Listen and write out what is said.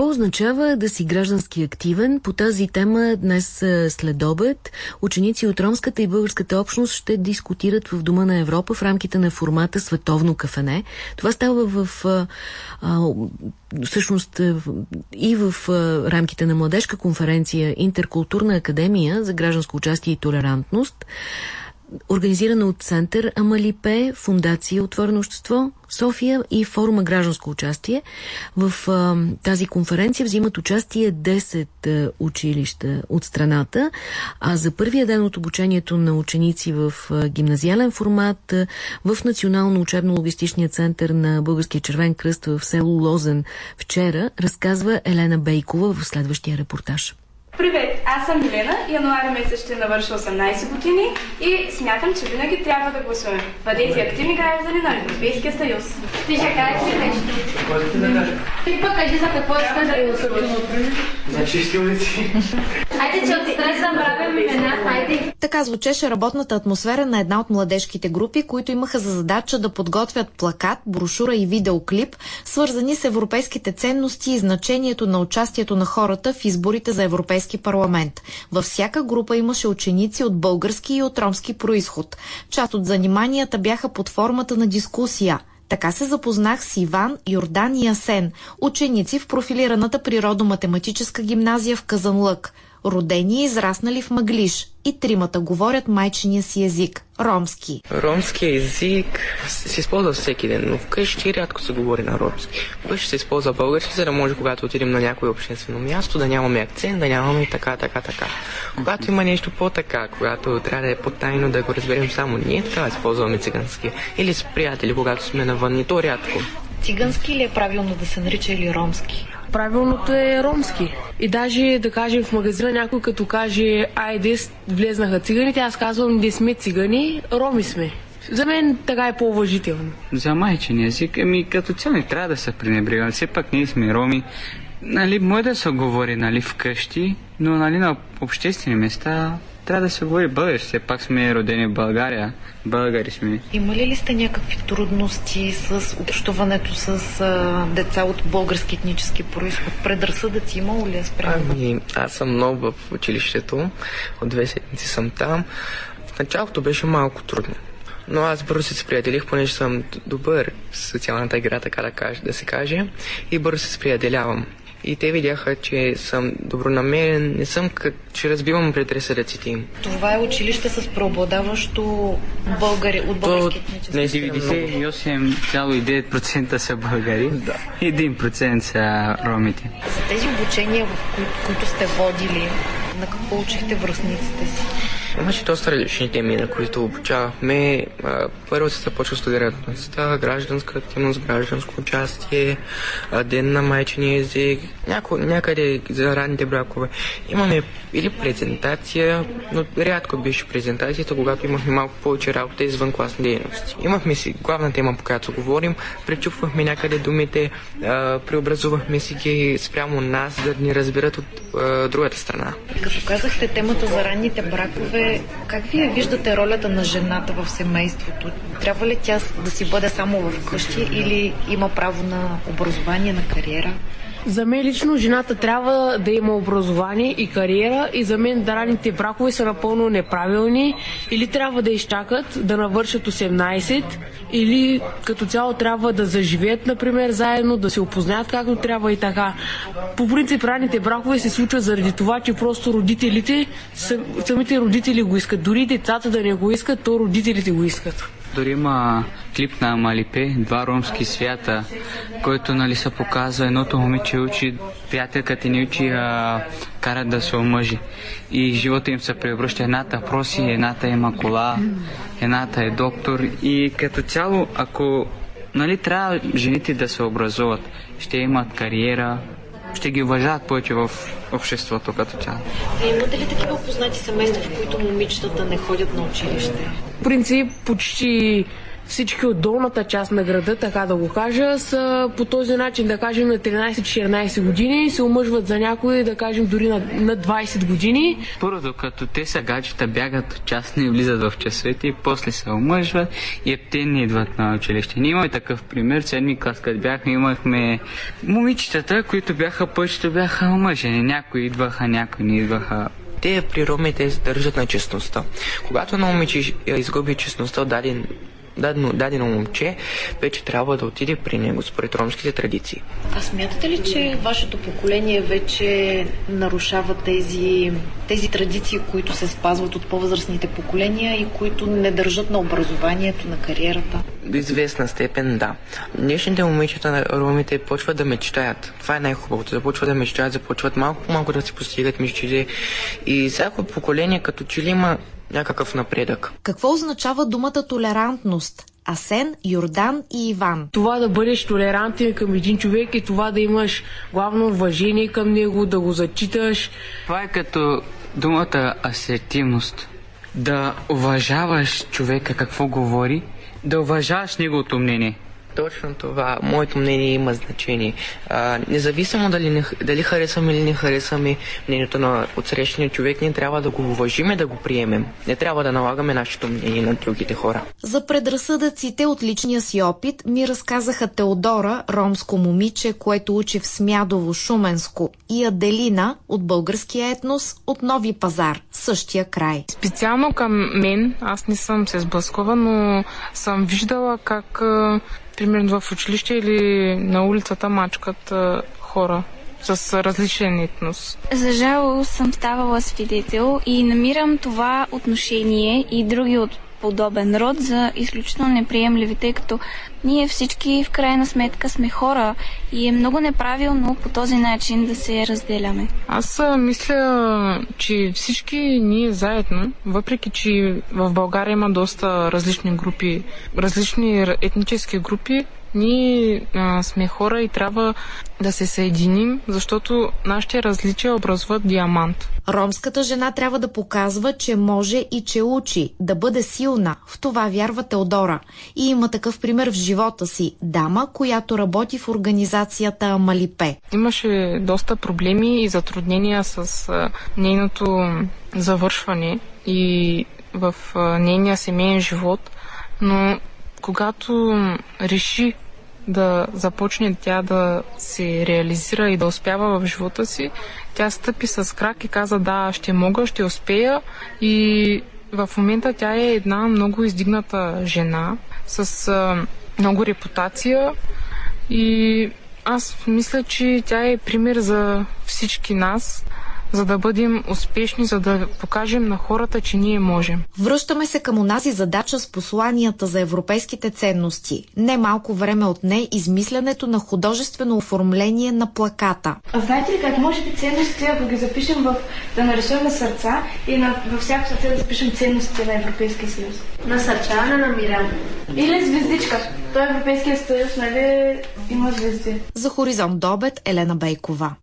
Какво означава да си граждански активен? По тази тема днес след обед ученици от ромската и българската общност ще дискутират в Дома на Европа в рамките на формата Световно кафене. Това става в а, всъщност и в рамките на младежка конференция Интеркултурна академия за гражданско участие и толерантност организирана от Център Амалипе, Фундация Отворено общество, София и форума Гражданско участие. В а, тази конференция взимат участие 10 а, училища от страната, а за първия ден от обучението на ученици в а, гимназиален формат а, в Национално учебно-логистичния център на Българския червен кръст в село Лозен вчера разказва Елена Бейкова в следващия репортаж. Привет, аз съм Милена, януари месец ще навърша 18 години и смятам, че винаги трябва да гласуваме. Бъдете активни граждани на Европейския съюз. Ти ще кажеш ли нещо? Ти пък кажи за какво искаш да гласуваш. За чисти улици. Хайде, че от стрес забравяме имена, хайде. Така звучеше работната атмосфера на една от младежките групи, които имаха за задача да подготвят плакат, брошура и видеоклип, свързани с европейските ценности и значението на участието на хората в изборите за Европейски парламент. Във всяка група имаше ученици от български и от ромски происход. Част от заниманията бяха под формата на дискусия. Така се запознах с Иван, Йордан и Асен, ученици в профилираната природо-математическа гимназия в Казанлък родени и израснали в Маглиш. И тримата говорят майчиния си език – ромски. Ромски език се използва всеки ден, но вкъщи рядко се говори на ромски. Вкъщи се използва български, за да може, когато отидем на някое обществено място, да нямаме акцент, да нямаме така, така, така. Когато има нещо по-така, когато трябва да е по-тайно да го разберем само ние, така използваме цигански. Или с приятели, когато сме навън, и то рядко. Цигански ли е правилно да се нарича или ромски? Правилното е ромски. И даже, да кажем, в магазина някой като каже, айде, влезнаха циганите, аз казвам, не сме цигани, роми сме. За мен така е по-уважително. За майчин език, ами като цяло не трябва да се пренебрегваме. Все пак ние сме роми. Нали, може да се говори нали, вкъщи, но нали, на обществени места трябва да се говори български. Все пак сме родени в България. Българи сме. Имали ли сте някакви трудности с общуването с а, деца от български етнически происход? Предразсъдъци имало ли е спрямо? Ами, аз съм нов в училището. От две седмици съм там. В началото беше малко трудно. Но аз бързо се сприятелих, понеже съм добър в социалната игра, така да, каже, да се каже, и бързо се сприятелявам. И те видяха, че съм добронамерен, не съм как, че разбивам предразсъдъците им. Това е училище с преобладаващо българи от български етнически. Не, 98,9% са българи, да. 1% са ромите. За тези обучения, в кои, които сте водили, на какво учихте връзниците си? Имаше доста различни теми, на които обучавахме. Първо се започва студирателността, гражданска активност, гражданско участие, ден на майчения език, няко, някъде за ранните бракове. Имаме или презентация, но рядко беше презентацията, когато имахме малко повече работа извън класни дейности. Имахме си главна тема, по която говорим, пречупвахме някъде думите, преобразувахме си ги спрямо нас, да ни разберат от другата страна. Като казахте темата за ранните бракове, как вие виждате ролята на жената в семейството? Трябва ли тя да си бъде само в къщи или има право на образование, на кариера? За мен лично жената трябва да има образование и кариера и за мен ранните бракове са напълно неправилни или трябва да изчакат да навършат 18 или като цяло трябва да заживеят, например, заедно, да се опознаят както трябва и така. По принцип ранните бракове се случват заради това, че просто родителите, самите родители го искат. Дори децата да не го искат, то родителите го искат. Дори има клип на Малипе, два ромски свята, който нали, се показва едното момиче учи, приятелката ни учи а, карат да се омъжи. И живота им се превръща. Едната проси, едната има кола, едната е доктор. И като цяло, ако нали, трябва жените да се образуват, ще имат кариера, ще ги уважават повече в обществото като цяло. А имате ли такива познати семейства, в които момичетата не ходят на училище? В принцип, почти всички от долната част на града, така да го кажа, са по този начин, да кажем, на 13-14 години, се омъжват за някои, да кажем, дори на, на 20 години. Първо, като те са гаджета, бягат от частни и влизат в часовете и после се омъжват и те не идват на училище. Ние имаме такъв пример. Седми клас, като бяхме, имахме момичетата, които бяха повечето бяха омъжени. Някои идваха, някои не идваха те при ромите се държат на честността. Когато на момиче изгуби честността от даден дадено, дадено момче вече трябва да отиде при него според ромските традиции. А смятате ли, че вашето поколение вече нарушава тези, тези традиции, които се спазват от по-възрастните поколения и които не държат на образованието, на кариерата? До известна степен да. Днешните момичета на ромите почват да мечтаят. Това е най-хубавото. Започват да мечтаят, започват малко по малко да си постигат мечтите. И всяко поколение като че ли има някакъв напредък. Какво означава думата толерантност? Асен, Йордан и Иван. Това да бъдеш толерантен към един човек и това да имаш главно уважение към него, да го зачиташ. Това е като думата асертивност. Да уважаваш човека какво говори, да уважаваш неговото мнение. Точно това. Моето мнение има значение. А, независимо дали, не, дали харесваме или не харесваме мнението на отсрещния човек, ние трябва да го уважиме, да го приемем. Не трябва да налагаме нашето мнение на другите хора. За предразсъдъците от личния си опит ми разказаха Теодора, ромско момиче, което учи в Смядово, Шуменско, и Аделина от българския етнос от Нови пазар, същия край. Специално към мен, аз не съм се сблъсквала, но съм виждала как примерно в училище или на улицата мачкат хора с различен етнос. За жало съм ставала свидетел и намирам това отношение и други от подобен род за изключително неприемливи, тъй като ние всички в крайна сметка сме хора и е много неправилно по този начин да се разделяме. Аз мисля, че всички ние заедно, въпреки че в България има доста различни групи, различни етнически групи, ние а, сме хора и трябва да се съединим, защото нашите различия образуват диамант. Ромската жена трябва да показва, че може и че учи, да бъде силна. В това вярва Теодора. И има такъв пример в живота си. Дама, която работи в организацията Малипе. Имаше доста проблеми и затруднения с а, нейното завършване и в а, нейния семейен живот, но когато реши да започне тя да се реализира и да успява в живота си, тя стъпи с крак и каза да, ще мога, ще успея. И в момента тя е една много издигната жена с а, много репутация. И аз мисля, че тя е пример за всички нас за да бъдем успешни, за да покажем на хората, че ние можем. Връщаме се към онази задача с посланията за европейските ценности. Не малко време от не измислянето на художествено оформление на плаката. А знаете ли как може би ценности, ако ги запишем в да нарисуваме сърца и на, във всяко сърце да запишем ценностите на Европейския съюз? Насърчаване на мира. Или звездичка. Той Европейския съюз, нали, има звезди. За Хоризонт до обед Елена Бейкова.